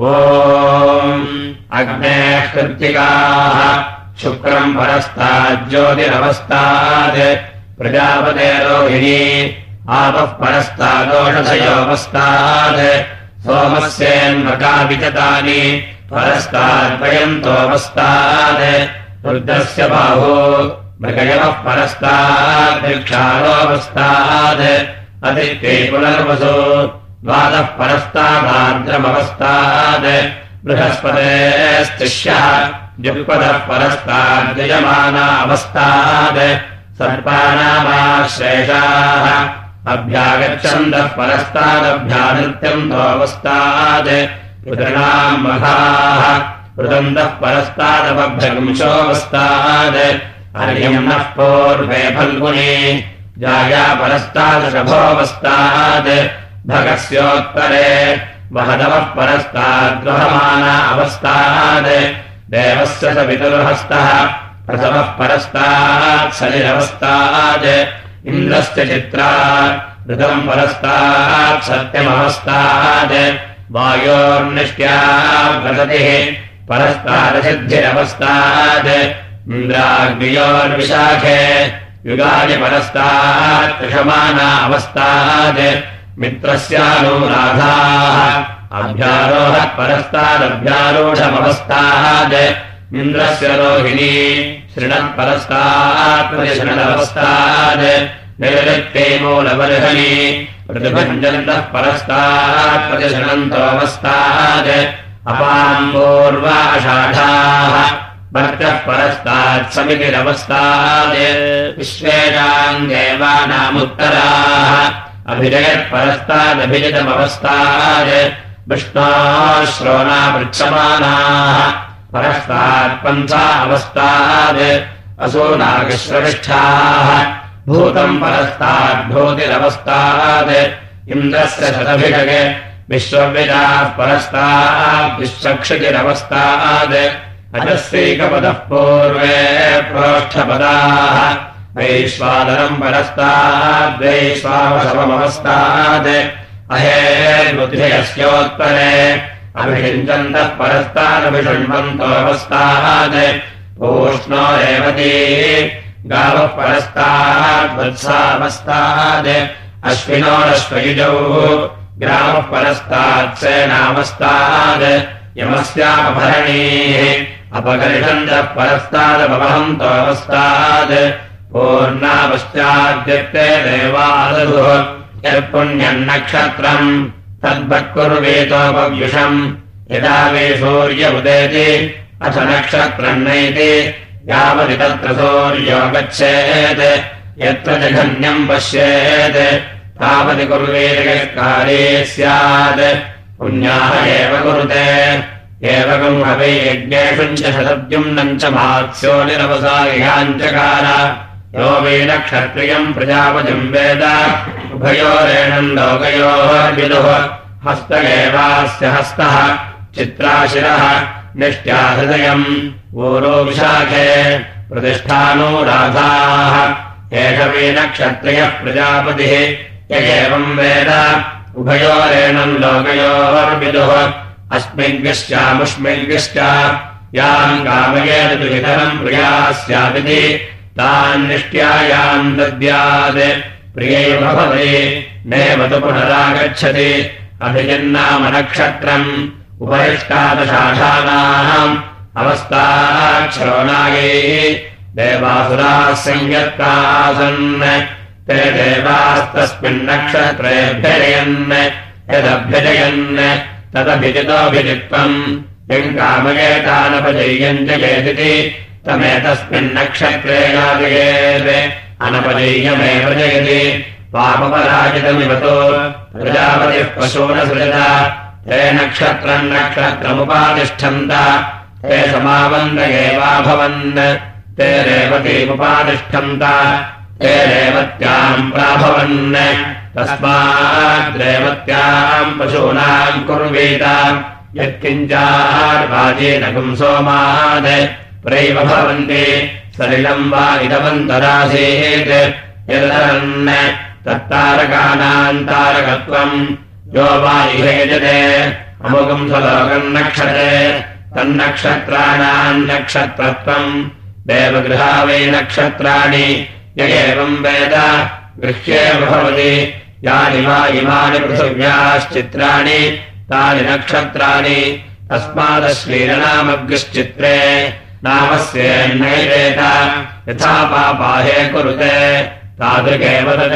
ओ अग्नेः कृत्तिकाः शुक्रम् परस्ताज्योतिरवस्तात् प्रजापते रोहिणी आपः परस्तादोषधयोऽवस्तात् सोमस्येन्मकाविचतानि परस्ताद्वयन्तोऽवस्तात् रुद्रस्य बाहो मृगयवः परस्ताद्भिक्षारोऽवस्तात् अदित्ये पुनर्वसो द्वादः परस्तादार्द्रमवस्तात् बृहस्पतेस्तिष्यः द्युपदः परस्ताद्यजमाना अवस्थात् सर्पाणामाश्रेषाः अभ्यागच्छन्दः परस्तादभ्यानृत्यन्तोऽवस्तात् रुदृणाम् मघाः रुदन्तः अर्यम् नः पूर्वे फल्गुने जाया परस्तादशभोऽवस्तात् भगस्योत्तरे वहदवः परस्ताद्गृहमाना अवस्थात्। देवस्य स पितुर्हस्तः प्रथमः परस्तात् सलिरवस्तात् इन्द्रस्य चित्रा ऋतम् परस्तात् सत्यमवस्तात् वायोर्निष्ट्या प्रगतिः परस्तादसिद्धिरवस्तात् इन्द्राग्नियोर्विशाखे। युगानि परस्तात् कृषमाना अवस्थात् मित्रस्यानुराधाः अभ्यारोहः परस्तादभ्यारोढमवस्थात् इन्द्रस्य रोहिणी शृणत् परस्तात् शृणवस्तात् निरृत्ते मूलबर्हणि प्रतिभञ्जन्तः परस्तात् प्रतिशृणन्तोऽवस्तात् अपाम्बोर्वाषाढाः भर्तः परस्तात् समितिरवस्तात् विश्वेषाम् देवानामुत्तराः अभिजयत्परस्तादभिजितमवस्थात् विष्णाश्रोणा पृच्छमानाः परस्तात् पन्था अवस्थात् असोनागश्रविष्ठाः भूतम् परस्ताद्भूतिरवस्तात् इन्द्रस्य शतभिषगे विश्वविदाः परस्तात् विश्वक्षितिरवस्तात् अजस्यैकपदः पूर्वे प्रोष्ठपदाः वैश्वादरम् परस्ताद्वैश्वावशवमवस्थात् अहे बुद्धियस्योत्तरे अभिषिञ्चन्तः परस्तादभिषण्वन्तोऽवस्थात् पूष्णो रेवती गावः परस्ताद्वत्सावस्तात् अश्विनोरश्वयुजौ ग्रामः परस्तात् सेनावस्तात् यमस्यापभरणीः अपगर्षन्तः पूर्णापश्चाद्यक्ते देवादधुः यत्पुण्यम् नक्षत्रम् तद्वत्कुर्वेतोपव्युषम् यदा वे सूर्य उदेति अथ नक्षत्रम् नैति यावति तत्र सूर्यो गच्छेत्। यत्र जघन्यम् पश्येत् तावति कुर्वेदकाले स्यात्। पुण्याः एव कुरुते एवकम् हवे यज्ञेषु च शतद्युम्नम् च मात्स्यो निरवसायाञ्चकार यो वेदक्षत्रियम् प्रजापतिम् वेद। उभयोरेणम् लोकयोर्विदुः। हस्त एवास्य हस्तः चित्राशिरः निष्ट्याहृदयम् ऊरो विशाखे प्रतिष्ठानो राधाः। एष वेदक्षत्रियः प्रजापतिः। य एवम् वेद। उभयोरेणम् लोकयोर्विदुः। अस्मिद्गश्चामुष्मिद्गश्च याम् कामयेन तु इतरम् प्रिया स्यादिति तान्निष्ट्यायाम् दद्यात्। प्रियैव भवति नैव तु पुनरागच्छति। अभिजन्नाम नक्षत्रम् उपरिष्टादशाढानाम् अवस्थाक्षरोणायै देवासुराः संयत्तासन्। ते देवास्तस्मिन्नक्षत्रेऽभ्यजयन् यदभ्यजयन् तदभिजितोऽभिजित्वम्। यम् कामयेतानपजय्यम् जयेदिति तमेतस्मिन्नक्षत्रे याजयेत् अनपजय्यमेव जयति पापपराजितमिव तु प्रजापतिः पशूनसृजत ते नक्षत्रम् नक्षत्रमुपातिष्ठन्त ते समावन्त एवाभवन्। ते रेवतीमुपातिष्ठन्त ते रेवत्याम् प्राभवन्। तस्माद्रेवत्याम् पशूनाम् कुर्वीत। यत्किञ्चार्वाजेन पुंसोमात् प्रैव भवन्ति सलिलम् वा इदमन्तरासेत् यदरन् तत्तारकानाम् तारकत्वम् यो वा इहेजते अमुकम् स्वलोकम् नक्षते तन्नक्षत्राणाम् नक्षत्रत्वम् देवगृहा वै नक्षत्राणि य एवम् वेद गृह्येव भवति यानि वा इमानि पृथिव्याश्चित्राणि तानि नक्षत्राणि तस्मादश्लीलनामग्श्चित्रे नामस्येन्नैवेत यथा पापाहे कुरुते। तादृगेव तत्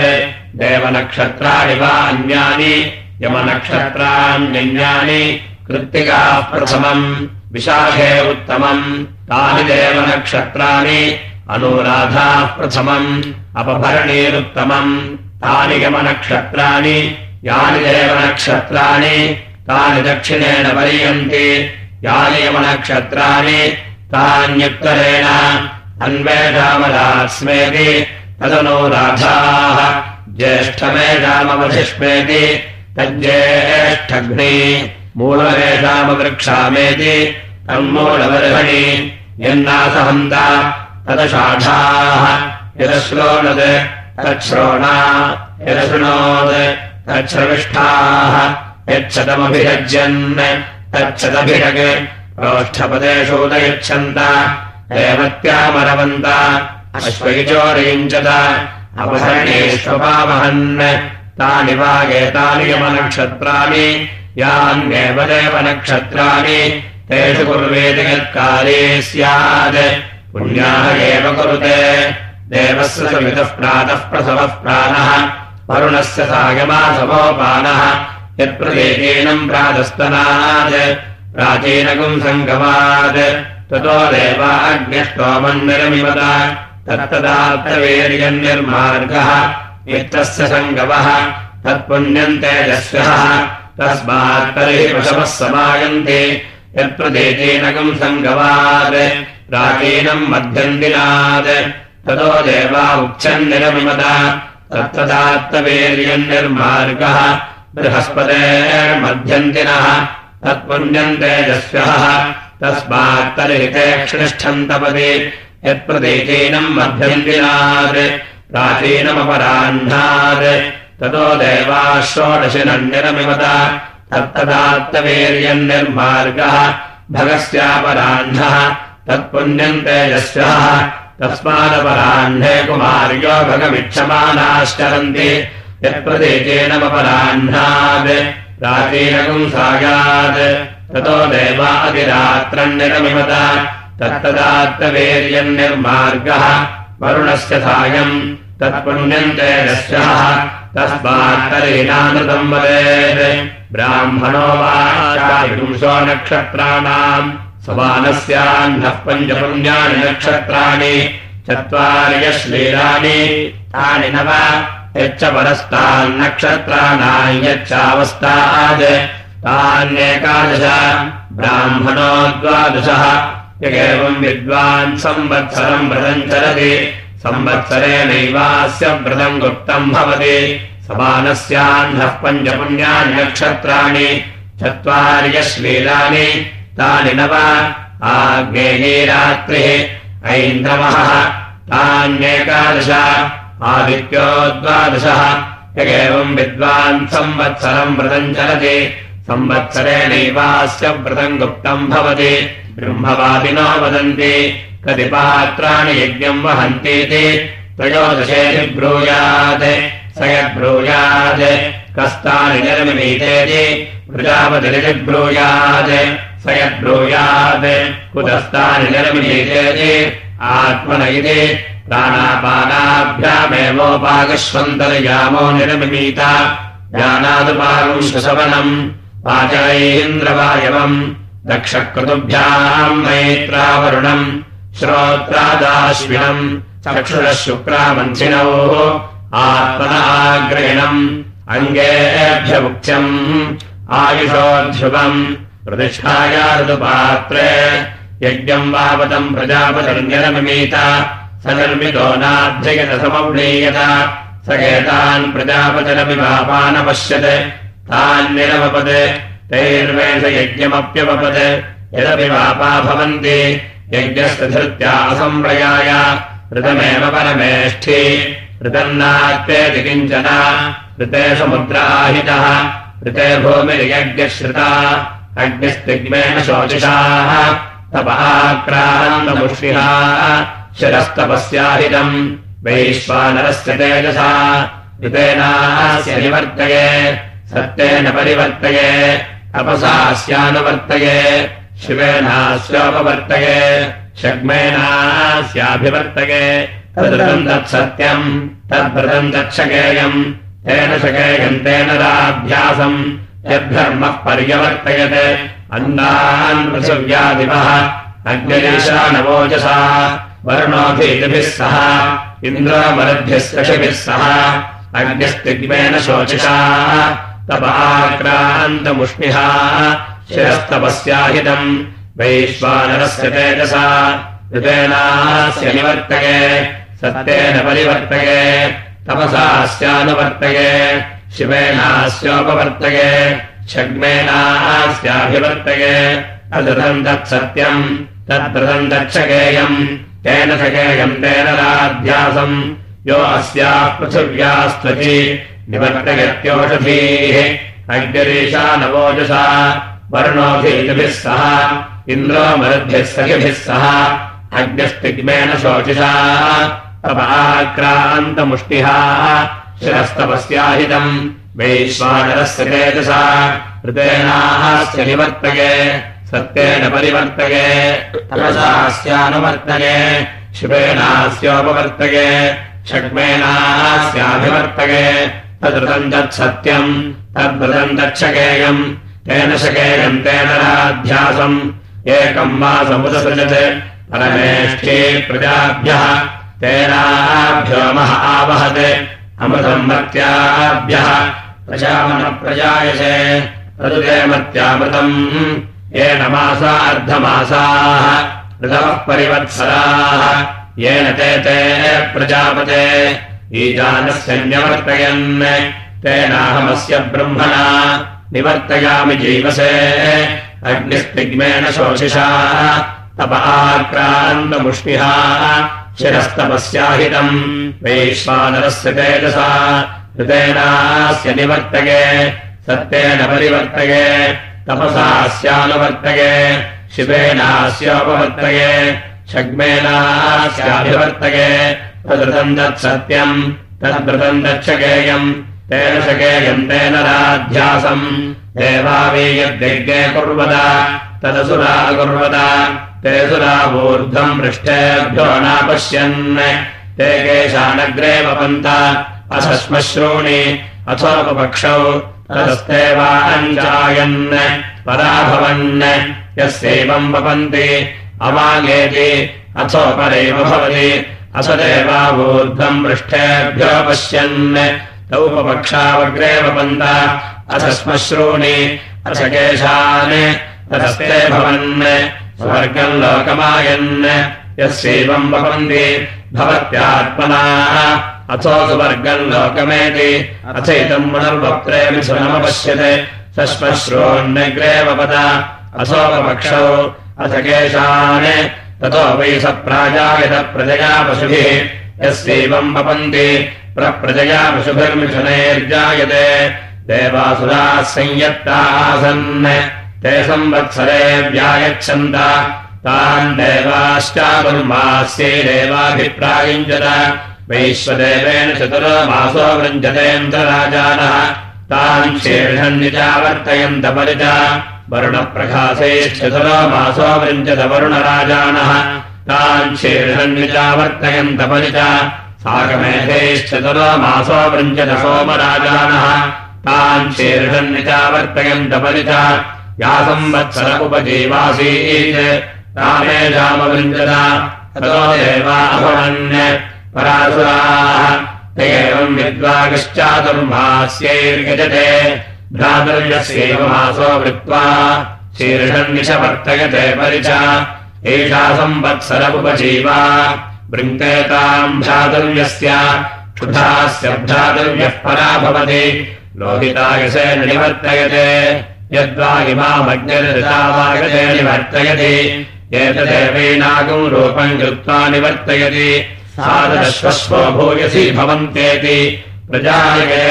देवनक्षत्राणि वा अन्यानि यमनक्षत्राण्यन्यानि कृत्तिकाः प्रथमम् विशाखे उत्तमम् तानि देवनक्षत्राणि अनुराधाः प्रथमम् अपभरणीरुत्तमम् तानि यमनक्षत्राणि यानि देवनक्षत्राणि तानि दक्षिणेन पर्यन्ति यानि यमनक्षत्राणि तान्युत्तरेण अन्वेषामरास्मेति तदनुराधाः ज्येष्ठमेषामवधिष्मेति तज्ज्येष्ठघ्नि मूलमेषामवृक्षामेति तन्मूलवर्हणि। यन्नासहन्त तदषाढाः यदश्रोणत् तच्छ्रोणा। यदशृणोत् तच्छ्रविष्ठाः। यच्छतमभिरज्यन् तच्छतभिरग् प्रोष्ठपदेषु उदयच्छन्त देवत्यामरवन्त अश्वैचोरयुञ्चत अपहरणेष्वपावहन् तानि वागेतानि यमनक्षत्राणि यान्येव देवनक्षत्राणि तेषु कुर्वेति यत्काले स्यात् पुण्याः एव कुरुते देवस्य समितः प्रातः प्रसवः प्राणः वरुणस्य सागमासमोपानः यत्प्रदेशीनम् प्रातस्तनात् प्राचीनकम् सङ्गमात् ततो देवाग्न्यस्तोमम् निरमिवत तत्तदार्थवीर्यन्निर्मार्गः वित्तस्य सङ्गमः। तत्पुण्यम् तेजस्वः तस्मात् तर्हि पशवः समायन्ति यत्प्रदेशीनकम् सङ्गमात् प्राचीनम् मध्यन्दिनात्। ततो देवा उच्चन्निरमिमत तत्तदात्तवीर्यन्निर्मार्गः बृहस्पतेर्मध्यन्तिनः तत्पुण्यम् तेजस्वः तस्मात् तर्हि ते क्षिष्ठन्तपदि यत्प्रदेशीनम् मध्यन्दिनात् प्राचीनमपराह्नात् ततो देवाः षोडशिनन्यरमिमत तत्तदात्तवीर्यन्निर्मार्गः भगस्यापराह्नः। तत्पुण्यम् तेजस्वः तस्मादपराह्ने कुमार्यो भगमिच्छमानाश्चरन्ति। यत्प्रदेशेनमपराह्नात् प्राचीनकम् सागात् ततो देवादिरात्रन्निरमिमत तत्तदात्तवीर्यन्निर्मार्गः वरुणस्य सायम् तत्पुण्यम् तेजस्वः तस्मात्तरीनामृतम् वदेत्। ब्राह्मणो वांसो नक्षत्राणाम्। समानस्याह्नः पञ्चपुण्यानि नक्षत्राणि। चत्वार्यश्लीलानि तानि नव यच्च परस्तान्नक्षत्राणाम् यच्चावस्तात् तान्येकादश ब्राह्मणो द्वादशः यगेवम् विद्वान् संवत्सरम् व्रतम् चलति। संवत्सरेणैवास्य व्रतम् गुप्तम् भवति। समानस्याह्नः पञ्चपुण्यानि नक्षत्राणि। चत्वार्यश्लीलानि। तानि नव। आग्नेयीरात्रिः। ऐन्द्रमः तान्येकादश आदित्यो द्वादशः यगेवम् विद्वान् संवत्सरम् व्रतम् चलति। संवत्सरेणैवास्य व्रतम् गुप्तम् भवति। ब्रह्मवादिनो वदन्ति कति पात्राणि यज्ञम् वहन्तीति। त्रयोदशेति ब्रूयात्। स यद्ब्रूयात्। कस्तानि निर्मिमीतेति प्रजापतिरिति ब्रूयात्। स यद्ब्रूयात्। कुतस्तानि निर्मिमीतेति आत्मन इति प्राणापानाभ्यामेवोपाकश्वन्तर्यामो निर्मिमीत। ज्ञानादुपाकम् शशवनम् पाचैन्द्रवायवम् दक्षक्रतुभ्याम् मैत्रावरुणम् श्रोत्रादाश्विनम् चक्षुरः शुक्रामन्थिनौ आत्मनाग्रहिणम् अङ्गेभ्यमुक्त्यम् आयुषोऽध्युवम् प्रतिष्ठाया ऋतुपात्रे यज्ञम् वावतम् प्रजापतिर्निरमिमीत स निर्मितो नाध्ययनसमव्लीयत स एतान् प्रजापतिरपि पापानपश्यत् तान्निरमपत् तैर्वेष यज्ञमप्यवपत् यदपि वापा भवन्ति यज्ञस्य धृत्या असंप्रयाय ऋतमेव परमेष्ठि। ऋतन्नात्वेति किञ्चन। ऋते समुद्राहितः। ऋते भूमिर्यज्ञश्रिता। अग्निस्तिग्मेन शोचिषाः। तपहाक्रान्तमुष्यः शिरस्तपस्याहितम्। वैश्वानरस्य तेजसा ऋतेनास्य निवर्तये सत्येन परिवर्तये अपसास्यानुवर्तये शिवेनास्योपवर्तये शग्मेनास्याभिवर्तये तदृतम् तत्सत्यम् तद्भृतम् तच्छकेयम् तेन शकेयम् तेन राभ्यासम् यद्धर्मः पर्यवर्तयत्। अन्दान् पृथिव्यादिवः अग्निशानवोजसा वर्णोऽभिभिः सह इन्द्रोमरद्भिः सखिभिः सह अग्निस्तिग्मेन शोचिषा तपाक्रान्तमुष्मिहा शिरस्तपस्याहितम् वैश्वानरस्य तेजसा ऋतेनास्य निवर्तये सत्येन परिवर्तये तपसास्यानुवर्तये शिवेनास्योपवर्तये शग्मेनास्याभिवर्तये अदृतम् तत्सत्यम् तद्व्रतम् दक्षकेयम् तेन सकेयम् तेन राध्यासम् यो अस्याः पृथिव्यास्त्वचि निवर्तयत्योषधीः अग्निरीशा नवोजसा वर्णोऽभिभिः सह। इन्द्रोमरुद्भिः सखिभिः सह। अग्निस्तिग्मेन शोचिषा। तपाक्रान्तमुष्टिः शिरस्तपस्याहितम्। वैश्वानरस्य तेजसा। हृतेनास्य निवर्तये सत्येन परिवर्तये तपसास्यानुवर्तये शिवेनास्योपवर्तये षड्मेनास्याभिवर्तये तदृतम् तत्सत्यम् तद्वृतम् तच्छकेयम् तेन शकेयम् तेन राध्यासम् एकम् वा समुदसृजत्। परमेष्ठे प्रजाभ्यः। तेनाभ्यो मह आवहत्। अमृतम् मत्याभ्यः प्रजामनप्रजायसे तदुते मत्यामृतम् येन मासा अर्धमासाः ऋतवः परिवत्सराः येन ते ते प्रजापते। ईजानस्य न्यवर्तयन् तेनाहमस्य ब्रह्मणा निवर्तयामि जीवसे। अग्निस्तिग्मेन शोषिषा तप आक्रान्तमुष्मिहा शिरस्तपस्याहितम्। वैश्वानरस्य तेजसा ऋतेनास्य निवर्तये सत्येन परिवर्तये तपसास्यानुवर्तये शिवेनास्योपवर्तये शग्मेनास्याभिवर्तये तदृतम् तत्सत्यम् तद्वृतम् दक्षकेयम् तेन शकेयम् तेन राध्यासम् देवावीयद्यज्ञे कुर्वद तदसुरा कुर्वद ते सुरावूर्ध्वम् पृष्ठेभ्यो नापश्यन्। ते केशानग्रे वपन्त अशश्मश्रूणि अथोपपक्षौ तदस्तेवाञ्जायन् पराभवन् यस्यैवम् वपन्ति अवाङ्गेति अथोपरैव भवति असदेवावूर्ध्वम् पृष्ठेभ्यो पश्यन् तौपपक्षावग्रे वपन्त अथ श्मश्रूणि अथ केशान् तदस्ते भवन् स्वर्गम् लोकमायन् यस्यैवम् वपन्ति भवत्यात्मना अथो सुवर्गम् लोकमेति अथैतम् पुनर्वक्त्रे मिथुनमपश्यते सश्मश्रोन्नग्रे वपद अथोपपक्षौ अथ केशान्। ततो वै स प्राजायत प्रजया पशुभिः यस्यैवम् वपन्ति। प्रप्रजया पशुभिर्मिथुनैर्जायते देवासुराः संयत्ताः आसन् ते संवत्सरे व्यायच्छन्त। तान् देवाश्चातुर्मास्यै देवाभिप्रायुञ्जत वैश्वदेवेन चतुरो मासो वृञ्जतेऽन्तराजानः तान् शीर्षन्निचावर्तयन्त परिच वरुणप्रकाशैश्चतुरो मासो वृञ्जत वरुणराजानः तान् साकमेधैश्चतुरो मासो वृञ्जत सोमराजानः तान् शीर्षन्निचावर्तयन्त परिच या संवत्सर उपजीवासीत्। रामेजामवृञ्जत ततो देवाभवन् परासुराः। ते एवम् विद्वागश्चातुर्मास्यैर्गजते भ्रातुर्यस्यैव मासो वृत्त्वा शीर्षन्निशवर्तयते परिच। एषा संवत्सरमुपजीवा। वृङ्केताम् भ्रातुर्यस्य क्षुधास्य भ्रातुर्यः परा भवति। लोहितायसेन निवर्तयते। यद्वा इमामग्निर्तावागते निवर्तयति। एतदेवैनागम् रूपम् कृत्वा निवर्तयति सादश्वस्वो भूयसि भवन्तेति। प्रजायते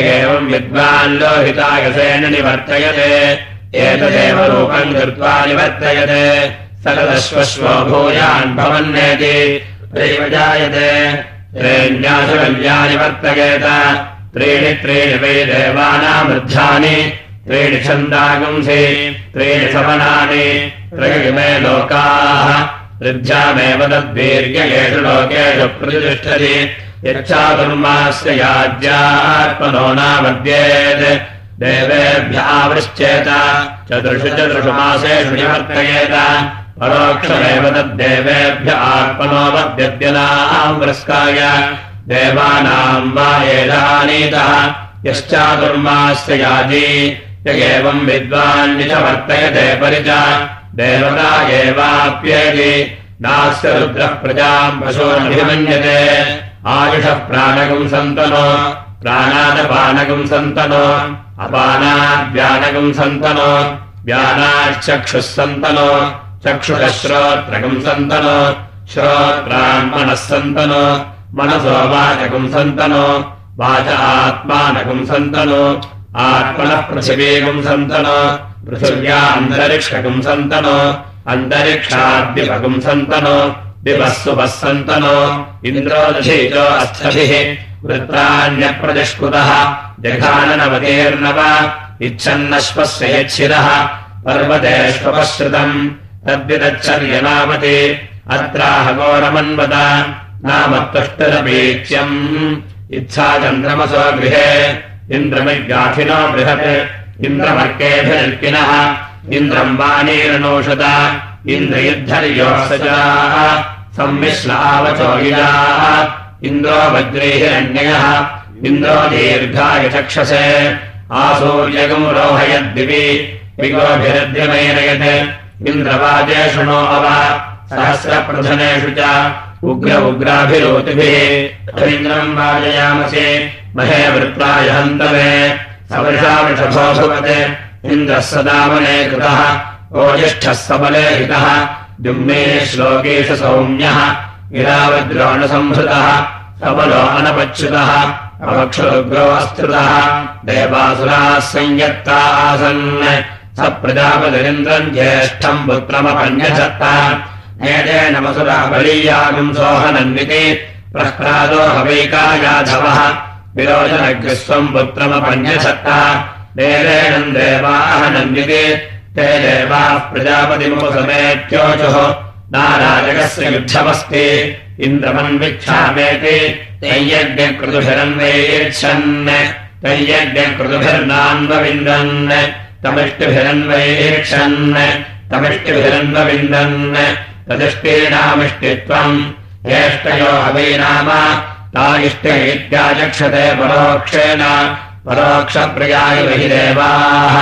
एवम् विद्वान् लोहितायसेन निवर्तयते। एतदेव रूपम् कृत्वा निवर्तयते। सकदश्वश्वो भूयान् भवन्नेति। जायते त्रेण्याशकल्या निवर्तयेत त्रीणि त्रीणि वै देवानामृद्धानि। त्रीणि छन्दागुंसि त्रीणि समनानि त्रयिमे लोकाः वृद्ध्यामेव तद्वीर्येषु लोकेषु प्रतिष्ठति यच्छातुर्मास्य याज्यात्मनो नामद्येत्। देवेभ्यावृश्चेत। चतुर्षु चतुर्षु मासेषु निवर्तयेत। परोक्षमेव तद्देवेभ्य आत्मनो वद्यद्यनाम्रस्काय देवानाम् वा एदानीतः यश्चातुर्मास्य याजी। य एवम् विद्वान्निच वर्तयते परिच देवता एवाप्येति नास्य रुद्रः प्रजाम् पशोरभिमन्यते आयुषः प्राणकम् सन्तनो प्राणादपानकम् सन्तनो अपानाद्व्यानकम् सन्तनो व्यानाश्चक्षुः सन्तनो चक्षुषः श्रोत्रकम् सन्तनो सन्तनो मनसो वाचकम् सन्तनो वाच आत्मानकम् सन्तनो आत्मनः पृथिवीकम् सन्तनो पृथिव्या अन्तरिक्षकम् सन्तनो अन्तरिक्षाद्विपकम् सन्तनो दिवः सुपः अस्थभिः वृत्राण्यप्रतिष्कृतः जघाननवतीर्णव इच्छन्नश्वस्य यच्छिरः पर्वतेष्वपश्रुतम् तद्विदच्छर्यनामति अत्राहगोरमन्वत नाम तुष्टरपीच्यम्। इच्छा चन्द्रमसो गृहे इन्द्रमिगाथिनो बृहत् इन्द्रमर्केभिर्किनः इन्द्रम् संमिश्रावचो इडाः इन्द्रो वज्रैहिरण्ययः इन्द्रो दीर्घाय चक्षसे आसूर्यगम् रोहयद्दिवि विगोभिरद्यमेनयत् इन्द्रवाजे शृणो अव सहस्रप्रधनेषु च उग्र उग्राभिरोतिभिः इन्द्रम् वाजयामसि महे वृत्ताय हन्तवे सवृषावृषभो भवत् इन्द्रः सदामने कृतः ओजिष्ठः सबले हितः द्युम्ने श्लोकेश सौम्यः गिरावद्रोणसंहृतः सबलो अनपच्युतः अवक्षुरुग्रो अस्थितः देवासुराः संयत्ता आसन् स प्रजापतिरिन्द्रम् ज्येष्ठम् मसुरा बलीयागम् सोहनन्विति प्रह्लादो हवैकायाधवः विरोचनग्रस्वम् पुत्रमपन्यसत्त देवेणम् देवाहनन्विति ते देवाः प्रजापतिमुपसमेत्योचुः नाराजगस्य युद्धमस्ति इन्द्रमन्विच्छामेति तैयज्ञकृतुभिरन्वैच्छन् तैयज्ञकृतुभिर्नान्वविन्दन् तमिष्टिभिरन्वैक्षन् तमिष्टिभिरन्वविन्दन् तदिष्टीनामिष्टित्वम् ज्येष्ठयो हवै नाम ता इष्टे इत्याचक्षते परोक्षेण परोक्षप्रियाय हि देवाः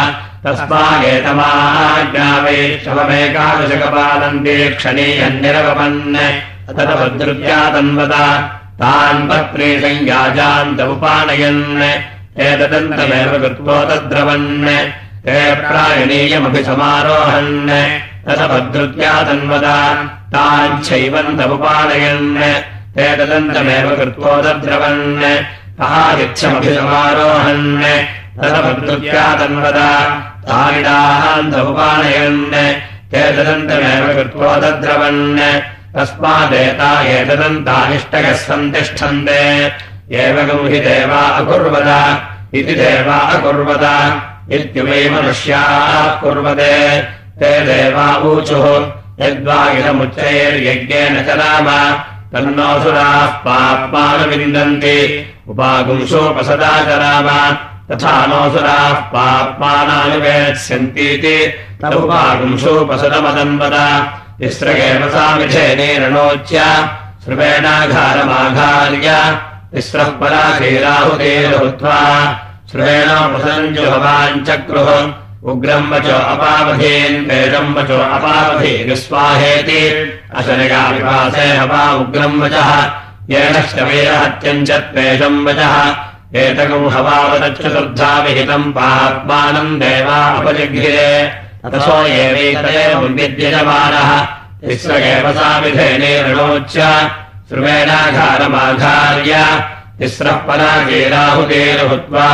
तस्मागेतमाज्ञावै शवमेकादशकपालन्ति क्षणीयन्निरवपन् तदभद्रुत्या तन्वत तान् पत्नी संयाजान्तमुपानयन् एतदन्तमेव कृत्वो तद्रवन्। ते प्रायणीयमभिसमारोहन्। तदभद्रुत्या तन्वत ताञ्छैवन्तमुपानयन् ते तदन्तमेव कृत्वो तद्रवन् आदिच्छमभिसमारोहन् तदभद्रुत्या तन्वत तारिडान्तमुपानयन् ते तदन्तमेव तस्मादेता एतदन्तानिष्टयः सन्तिष्ठन्ते। एवम् हि देवा अकुर्वत इति देवा अकुर्वत इत्युवै मनुष्याः कुर्वते ते देवा ऊचुः। यद्वा इदमुच्चैर्यज्ञेन नाम तन्नोऽसुराः पाप्मानविन्दन्ति नाम तथा नोऽसुराः पाप्मानानुवेत्स्यन्तीति तदुपागुंसोपसदमदन्वद तिस्रगेव सामिधेनेरणोच्य श्रुवेणाघारमाघार्य। तिस्रः पराधीराहुतेर्हुत्वा श्रुवेणोपसञ्जुभवाञ्चक्रुः उग्रम् वचो अपावधीन् वेदम् वचो अपावधीर्स्वाहेति अशनिगाविपासे हवा उग्रम् वचः, येनश्च वीरहत्यम् च त्वेषम् वचः। एतकम् हवावतचतुर्धा विहितम् पात्मानम् देवा अपजिघ्रे अतसो एवैतदेवम् विद्यजमानः तिस्रगेव सामिधेनेरणोच्य श्रुवेणाघारमाघार्य तिस्रः परागीराहुतेर्भूत्वा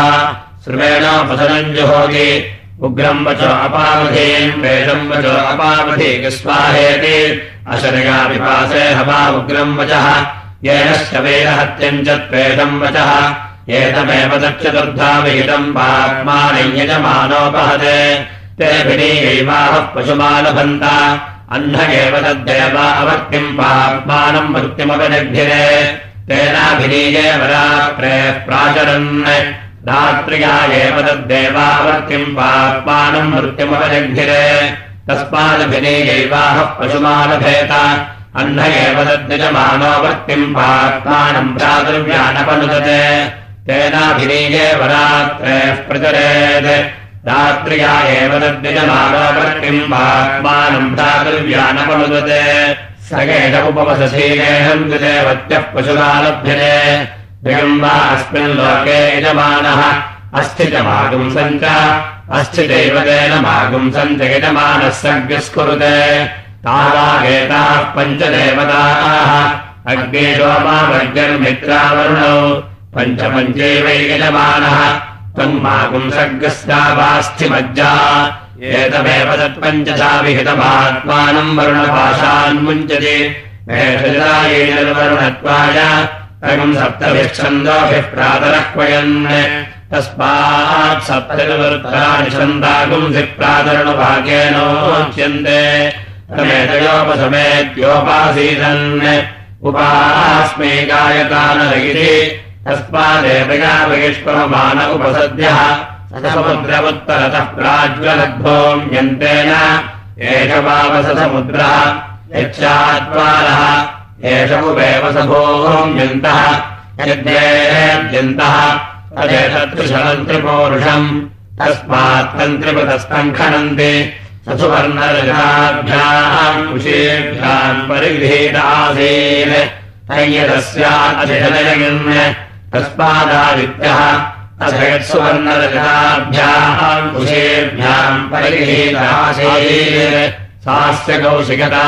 श्रुवेणोपसनम् जुहोति। उग्रम् वचो अपावधीम् वेदम् वचो अपावधीस्वाहेति अशरगापिपासे हवा उग्रम् वचः। येनश्च वेदहत्यम् च त्वेदम् वचः। एतमेव दक्षदुर्धाविहितम् पात्मानयजमानोपहते ते विनीयैवाहः पशुमालभन्त। अह्न एव तद्देव अवर्तिम् पात्मानम् वृत्तिमपनिर्भिरे तेनाभिनीये वरात्रे प्राचरन् रात्र्या एव तद्देवावर्तिम् पात्मानम् मृत्युमपनिर्भिरे तस्मादभिनीयैवाहः पशुमालभेत। अह्न एव तद्निजमानोवर्तिम् पात्मानम् भ्रातृव्यानपनुदते तेनाभिनीये वरात्रेः प्रचरेत्। रात्र्या एव तद्निजमानोवर्तिम् पात्मानम् भ्रातृव्यानपनुदते सगेश उपवसशीलेहम् कृतेवत्यः पशुरालभ्यते जगम् वा अस्मिन् लोके यजमानः। अस्थितमागुंसम् च अस्थिदैवतेन मागुंसम् च यजमानः सव्यस्कुरुते तावागेताः पञ्चदेवताः अग्नेशोमावर्गर्मित्रावरुणौ पञ्चपञ्चैवैयजमानः त्वम् मागुंसर्गस्यावास्थिमज्जा एतमेव तत्पञ्चसा विहितमात्मानम् वरुणपाशान्मुञ्चति। वरुणत्वाय प्रातरः क्वयन्। तस्मात् सप्तनिवृत्तानि छन्दागुंसि प्रातरणभाग्येनोच्यन्ते समेतयोपसमेत्योपासीदन् उपास्मै गायतानरगिरि तस्मादेवयावयिष्पमान उपसद्यः। समुद्रमुत्तरतः प्राज्वलद्भोम्यन्तेन। एष वावससमुद्रः यच्चात्वारः एष उपेव सभोम्यन्तः यद्येद्यन्तः तदेतत्रिशलन्त्रिपोरुषम् तस्मात् तन्त्रिपतस्तम् खनन्ति। ससुवर्णरजाभ्याम् कुशेभ्याम् परिगृहीतासीन् तय्यदस्याधिजनयन् तस्मादादित्यः अथयत्सुवर्णरजाभ्याम् कुशेभ्याम् परिगृहीतासीन् सास्य कौशिकता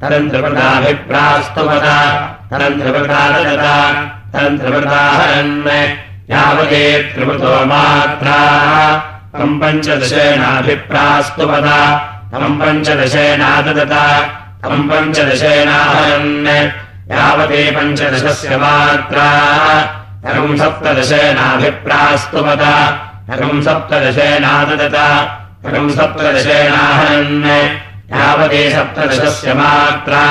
तदन्त्रवृताभिप्रास्तुवता तदन्त्रवृता ददता तदन्त्रवृताहरन् यावते त्रिवृतो मात्रा। तम् पञ्चदशेनाभिप्रास्तुवता तम् पञ्चदशेनाददता। तम् पञ्चदशेनाहरन् यावते पञ्चदशस्य मात्रा। तम् सप्तदशेनाभिप्रास्तुवता तम् सप्तदशेनाददता। तम् सप्तदशेनाहरन् यावते सप्तदशस्य मात्रा।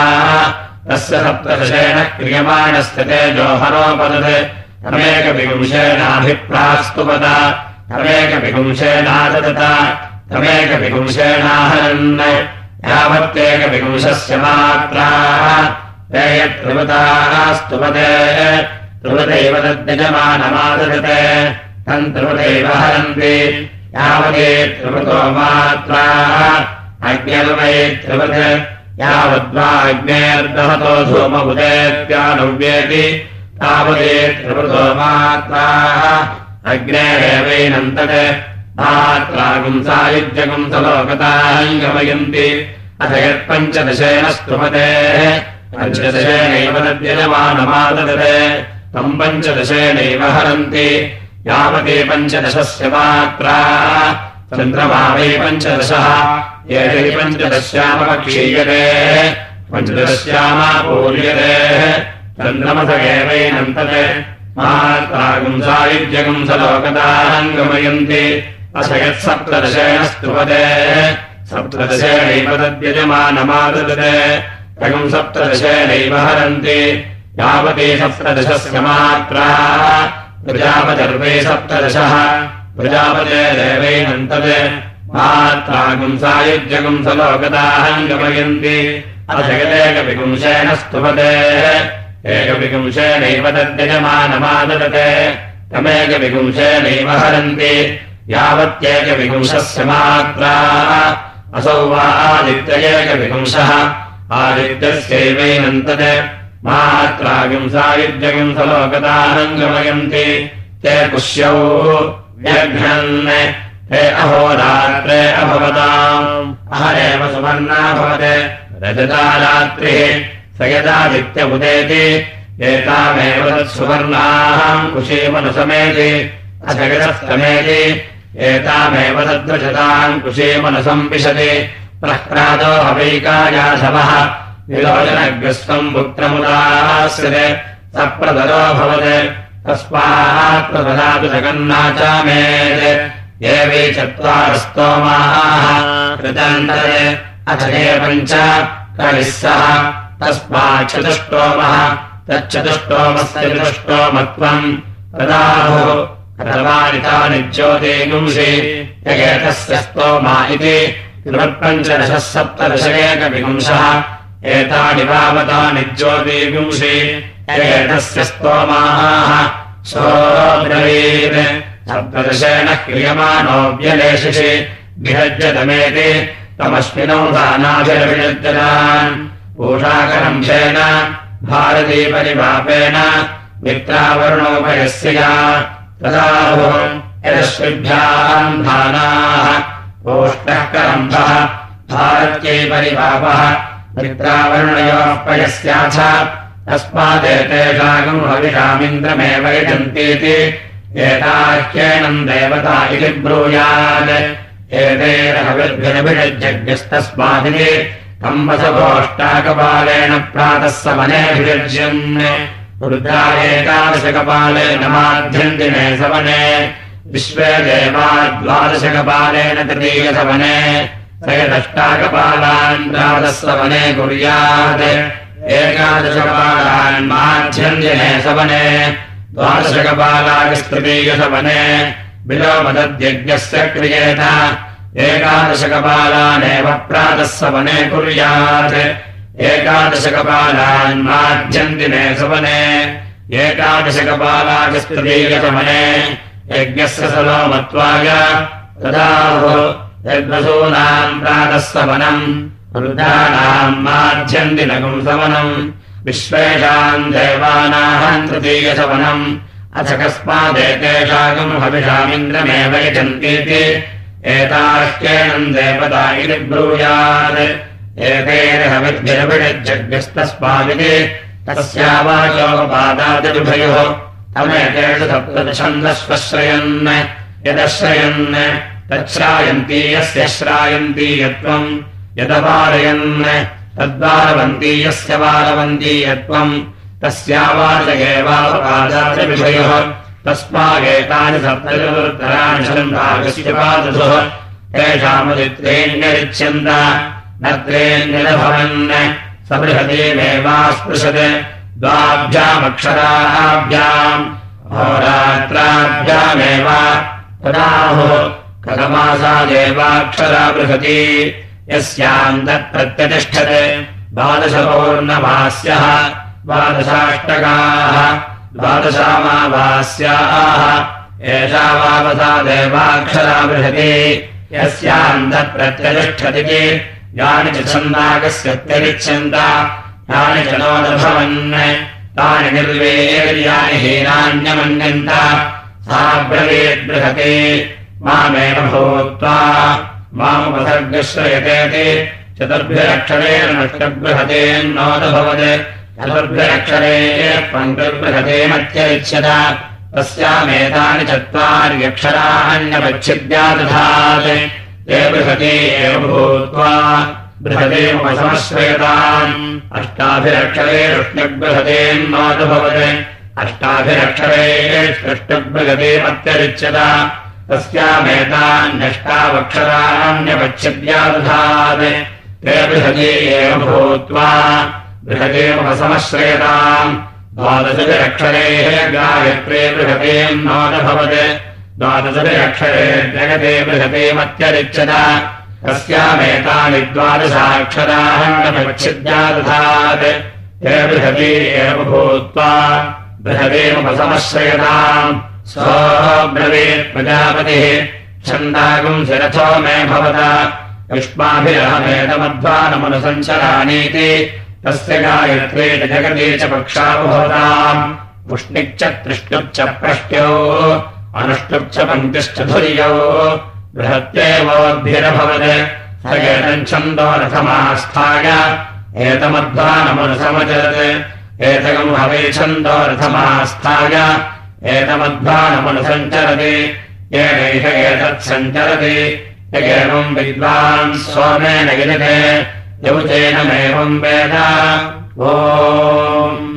तस्य सप्तदशेन क्रियमाणस्य तेजोहरोपदत् तमेकविपुंशेनाभिप्रास्तुपदा तमेकविपुंशेनाददता। तमेकविपुंशेनाहरन्। यावत्येकविपुंशस्य मात्रा। ते यत्त्रिवतास्तुपते त्रिवदैव तद्यजमानमाददते तम् त्रिवदैव हरन्ति। यावते त्रिवतो मात्रा अग्निर्वै त्रिवत् यावद्वा अग्नेर्दहतो धूमबुधेत्यानुव्येति तावदे त्रिवृतो मात्राः अग्नेरेवैनन्तत् मात्रागुंसायुज्यगुंसलोकताङ्गमयन्ति अथ यत्पञ्चदशेन स्तुमतेः पञ्चदशेनैव तद्यजमानमाददते तम् पञ्चदशेनैव हरन्ति यावते पञ्चदशस्य मात्रा चन्द्रमा वै पञ्चदशः। एषै पञ्चदश्यामपक्षीयते। पञ्चदश्यामा पूर्यते चन्द्रमस एवैनन्तते मात्रागुम् सायुज्यगुम् सलोकताम् गमयन्ति अथ यत्सप्तदशेन स्तुपते सप्तदशेनैव तद्यजमानमाददते तगुम् सप्तदशेनैव हरन्ति। यावते सप्तदशस्य मात्रा। प्रजापतिर्वै सप्तदशः प्रजापतेरेवैनन्तते मात्रागुम् सायुज्यगुम् सलोकताहम् गमयन्ति अथ यदेकविपुंशेन स्तुपते एकविपुंशेनैव तद्यजमानमाददते तमेकविपुंशेनैव हरन्ति। यावत्येकविपुंशस्य मात्रा। असौ वा आदित्य एकविपुंशः आदित्यस्यैवैनन्तते मात्रागुम् सायुज्यगुम् सलोकताहम् गमयन्ति ते पुष्यौ व्यघ्नन् हे अहोरात्रे अभवताम्। अहरेव सुवर्णा भवते। रजता रात्रिः। स यदादित्य उदेति। एतामेव तत्सुवर्णाः। कुशीमनुसमेति। अजगदस्तमेति। एतामेव तद्वचताम् कुशीमनसंविशति प्रह्रादो हवैकायासवः विलोचनग्रस्तम् पुत्रमुदास्यते। सप्रदरो भवत् तस्मात् प्रददातु जगन्नाचामेत् एवै चत्वारस्तोमाः कृतान्तरे अथ पञ्च कविः सः तस्मात् चतुष्टोमः तच्चतुष्टोमस्य चतुष्टोमत्वम् तदाहुः कथवानितानि ज्योतिगुंसि यगेतस्य स्तोमा इति त्रिपञ्चदशः सप्तदशकेकविपुंसः एतानि वावतानि ज्योतिगुंसि स्तोमाः सोऽब्रवीत्। सप्तदशेन क्रियमाणो व्यलेशिषि। विहज्यतमेति तमस्मिनौ दानाभिरभिषज्जतान् पूषाकरम्भेन भारतीपरिपापेन मित्रावरुणोभयस्य यदश्विभ्याम् धानाः। ओष्णः करम्भः। भारत्यै परिपापः। मित्रावरुणयोः पयस्याथ तस्मादेतेषागम् हविषामिन्द्रमेव यजन्तीति एताह्येनम् देवता इति ब्रूयात्। एतेरहविर्भिरभिषज्ञस्तस्मादिति कम्बसगोष्टाकपालेन प्रातः समनेऽभिरज्यन् वृद्धा एकादशकपालेन माध्यन्तिने सवने विश्वे देवा द्वादशकपालेन तृतीयसवने त्रयदष्टाकपालान् प्रातः सवने कुर्यात् एकादशकपालान् माध्यन्तिने सवने द्वादशकपालाकस्तृतीयसवने विलोमदद्यज्ञस्य क्रियेत एकादशकपालानेव प्रातः सवने कुर्यात् एकादशकपालान् माध्यन्तिने सवने एकादशकपालाकस्तृतीयसवने यज्ञस्य सलोमत्वाय तदाहुः यद्वसूनाम् प्रातः सवनम् वृद्धानाम् माध्यन्तिनगुम् सवनम् विश्वेषाम् देवानाम् तृतीयसवनम् अथ कस्मादेतेषागम् हविषामिन्द्रमेव यजन्तीति एताह्येनम् देवता इति ब्रूयात्। एतेन हविर्भिरभिषज्ञस्तस्मादिति तस्यावाचोपादादिभयोः तमेतेषु सप्तदशन्दश्वश्रयन् यदश्रयन्। तच्छ्रायन्तीयस्य यदपारयन् तद्वारवन्तीयस्य वारवन्तीयत्वम् तस्यावाच एवापपादादिभयोः तस्मागेतानि सप्तचतुर्तराणि छन्दागस्य पादुः तेषामुदित्रेण्यरिच्छन्द न त्रेण्यभवन् सबृहतीमेवास्पृशत् द्वाभ्यामक्षराभ्याम् होरात्राभ्यामेव तदाहुः कथमासादेवाक्षरा बृहती यस्याम् तत्प्रत्यतिष्ठते द्वादशपौर्णमास्यः। द्वादशाष्टकाः। द्वादशामावास्याः। एषा वावसा देवाक्षरा बृहति। यस्याम् तत्प्रत्यतिष्ठति यानि च छन्दाकस्यत्यरिच्छन्द यानि च नोदभवन्। तानि निर्वेर्यानि हीनान्यमन्यन्त। सा ब्रवीद्बृहति मामेव भूत्वा मामुपसर्गश्रयतेति चतुर्भ्यरक्षरेण नष्टबृहतेन्नोदभवत् चतुर्भ्यरक्षरे पङ्क्तिर्बृहतेमत्यरिच्यत तस्यामेतानि चत्वार्यक्षराण्यवच्छिद्यादधात् ते बृहते एव भूत्वा बृहतेमुपसमश्रयताम् अष्टाभिरक्षरे रुष्णबृहतेन्नोदभवत् अष्टाभिरक्षरे सृष्टबृहतेमत्यरिच्यत तस्यामेतान्यष्टावक्षराण्यवच्छिद्यादधात् ते बृहते एव भूत्वा बृहतेमुपसमश्रयताम् द्वादशभिरक्षरेः गायत्रे बृहतेन्नोदभवत् द्वादशभिरक्षरे जगते बृहतेमत्यरिच्यत तस्यामेतानि द्वादशाक्षराहण्डपच्छिद्यादधात् ते एव भूत्वा सोऽब्रवीत् प्रजापतिः छन्दागुम् शिरथो मे भवत। युष्माभिरहमेतमध्वानमनुसञ्चरानीति तस्य गायत्रे च जगते च पक्षाभवताम् पुष्णिक्च तृष्णुच्च प्रष्ट्यौ। अनुष्टुप्च पङ्क्तिश्च धुर्यौ। बृहत्येवोद्भिरभवत् स एतम् छन्दो रथमास्थाय। एतमध्वानमनुसमचरत्। एतकम् हवे छन्दो रथमास्थाय एतमध्वानमनुसञ्चरति येनैष एतत्सञ्चरति। यगेवम् विद्वान् सोमेन गिजते यौतेनमेवम् वेद। ओ